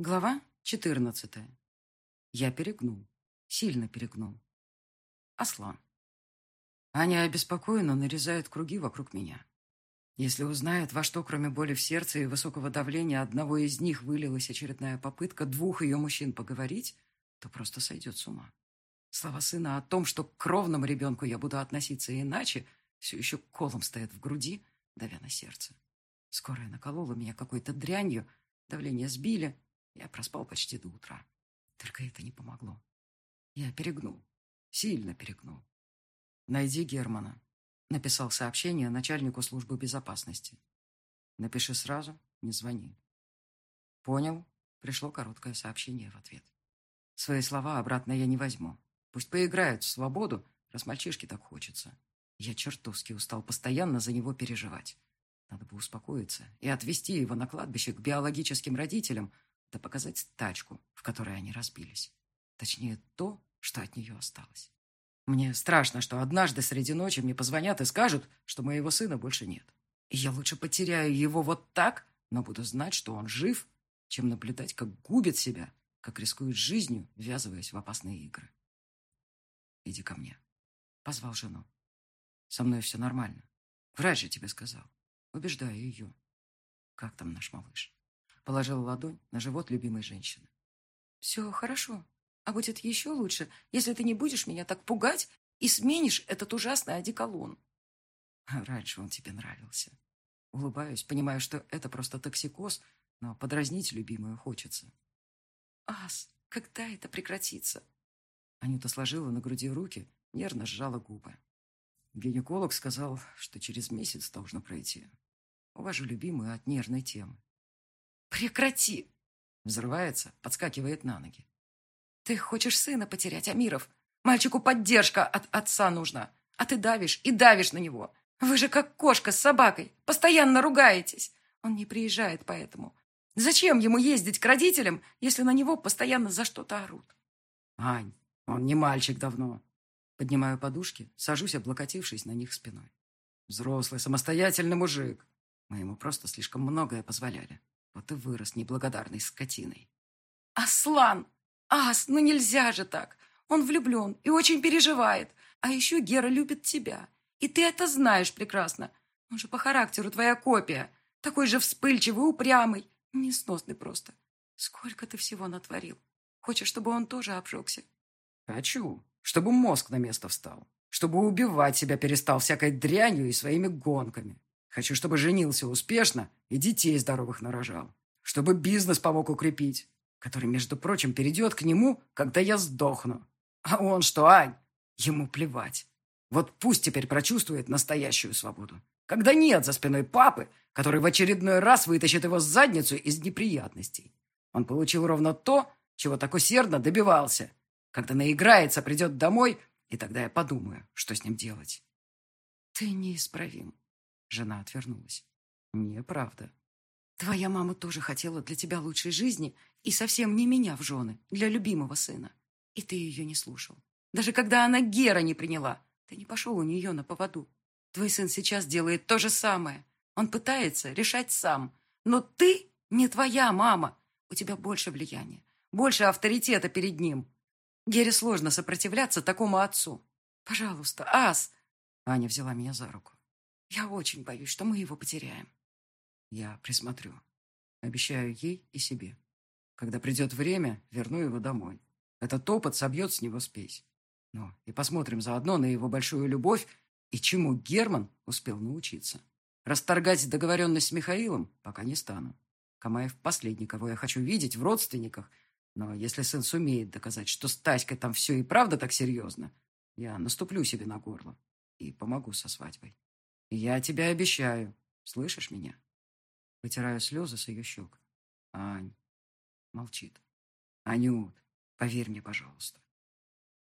Глава 14. Я перегнул. Сильно перегнул. Аслан. Аня обеспокоенно нарезает круги вокруг меня. Если узнает, во что, кроме боли в сердце и высокого давления, одного из них вылилась очередная попытка двух ее мужчин поговорить, то просто сойдет с ума. Слова сына о том, что к кровному ребенку я буду относиться иначе, все еще колом стоят в груди, давя на сердце. Скорая наколола меня какой-то дрянью, давление сбили, я проспал почти до утра. Только это не помогло. Я перегнул. Сильно перегнул. «Найди Германа», — написал сообщение начальнику службы безопасности. «Напиши сразу, не звони». «Понял», — пришло короткое сообщение в ответ. Свои слова обратно я не возьму. Пусть поиграют в свободу, раз мальчишке так хочется. Я чертовски устал постоянно за него переживать. Надо бы успокоиться и отвезти его на кладбище к биологическим родителям, да показать тачку, в которой они разбились. Точнее, то, что от нее осталось. Мне страшно, что однажды среди ночи мне позвонят и скажут, что моего сына больше нет. И я лучше потеряю его вот так, но буду знать, что он жив, чем наблюдать, как губит себя, как рискует жизнью, ввязываясь в опасные игры. «Иди ко мне», — позвал жену. «Со мной все нормально. Врач же тебе сказал. Убеждаю ее. Как там наш малыш?» Положила ладонь на живот любимой женщины. «Все хорошо. А будет еще лучше, если ты не будешь меня так пугать и сменишь этот ужасный одеколон». «Раньше он тебе нравился». Улыбаюсь, понимаю, что это просто токсикоз, но подразнить любимую хочется. «Ас, когда это прекратится?» Анюта сложила на груди руки, нервно сжала губы. Гинеколог сказал, что через месяц должно пройти. Увожу любимую от нервной темы. «Прекрати!» Взрывается, подскакивает на ноги. «Ты хочешь сына потерять, Амиров? Мальчику поддержка от отца нужна, а ты давишь и давишь на него. Вы же как кошка с собакой, постоянно ругаетесь. Он не приезжает поэтому. Зачем ему ездить к родителям, если на него постоянно за что-то орут?» «Ань, он не мальчик давно». Поднимаю подушки, сажусь, облокотившись на них спиной. Взрослый, самостоятельный мужик. Мы ему просто слишком многое позволяли. Вот и вырос неблагодарной скотиной. «Аслан! Ас, ну нельзя же так! Он влюблен и очень переживает. А еще Гера любит тебя. И ты это знаешь прекрасно. Он же по характеру твоя копия. Такой же вспыльчивый, упрямый. Несносный просто. Сколько ты всего натворил. Хочешь, чтобы он тоже обжегся?» «Хочу. Чтобы мозг на место встал. Чтобы убивать себя перестал всякой дрянью и своими гонками. Хочу, чтобы женился успешно и детей здоровых нарожал. Чтобы бизнес помог укрепить, который, между прочим, перейдет к нему, когда я сдохну. А он что, Ань? Ему плевать. Вот пусть теперь прочувствует настоящую свободу. Когда нет за спиной папы, который в очередной раз вытащит его задницу из неприятностей. Он получил ровно то, чего так усердно добивался. Когда наиграется, придет домой, и тогда я подумаю, что с ним делать. Ты неисправим. Жена отвернулась. Неправда. Твоя мама тоже хотела для тебя лучшей жизни и совсем не меня в жены, для любимого сына. И ты ее не слушал. Даже когда она Гера не приняла, ты не пошел у нее на поводу. Твой сын сейчас делает то же самое. Он пытается решать сам. Но ты не твоя мама. У тебя больше влияния, больше авторитета перед ним. Гере сложно сопротивляться такому отцу. Пожалуйста, Ас. Аня взяла меня за руку. Я очень боюсь, что мы его потеряем. Я присмотрю. Обещаю ей и себе. Когда придет время, верну его домой. Этот опыт собьет с него спесь. Ну, и посмотрим заодно на его большую любовь и чему Герман успел научиться. Расторгать договоренность с Михаилом пока не стану. Камаев последний, кого я хочу видеть в родственниках. Но если сын сумеет доказать, что с Таськой там все и правда так серьезно, я наступлю себе на горло и помогу со свадьбой. Я тебя обещаю. Слышишь меня? Вытираю слезы с ее щек. Ань. Молчит. Анют, поверь мне, пожалуйста.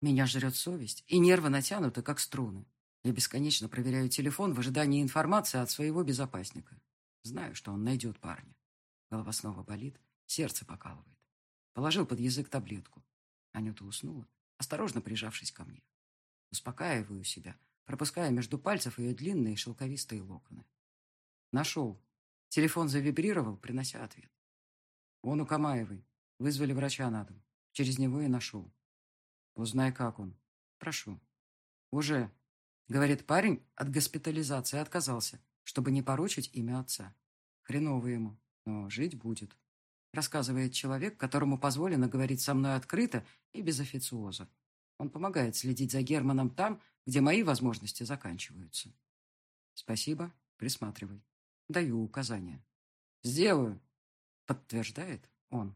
Меня жрет совесть, и нервы натянуты, как струны. Я бесконечно проверяю телефон в ожидании информации от своего безопасника. Знаю, что он найдет парня. Голова снова болит, сердце покалывает. Положил под язык таблетку. Анюта уснула, осторожно прижавшись ко мне. Успокаиваю себя, пропуская между пальцев ее длинные шелковистые локоны. Нашел. Телефон завибрировал, принося ответ. Он у Камаевой. Вызвали врача на дом. Через него и нашел. Узнай, как он. Прошу. Уже. Говорит, парень от госпитализации отказался, чтобы не порочить имя отца. Хреново ему, но жить будет. Рассказывает человек, которому позволено говорить со мной открыто и без официоза. Он помогает следить за Германом там, где мои возможности заканчиваются. Спасибо, присматривай. Даю указания. Сделаю, подтверждает он.